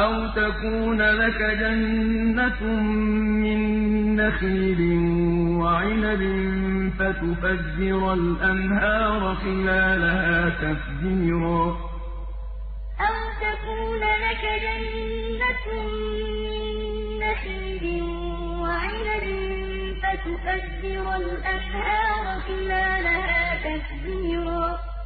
أَوْ تَكُونَ لَكَ جَنَّةٌ مِّن نَّخِيلٍ وَعِنَبٍ فَتُفَجِّرَ الْأَنْهَارَ خِلَالَهَا تَفْجِيرًا أَوْ تَكُونَ لَكَ جَنَّةٌ مِّن نَّخِيلٍ وَعِنَبٍ فَتُفَجِّرَ الْأَنْهَارَ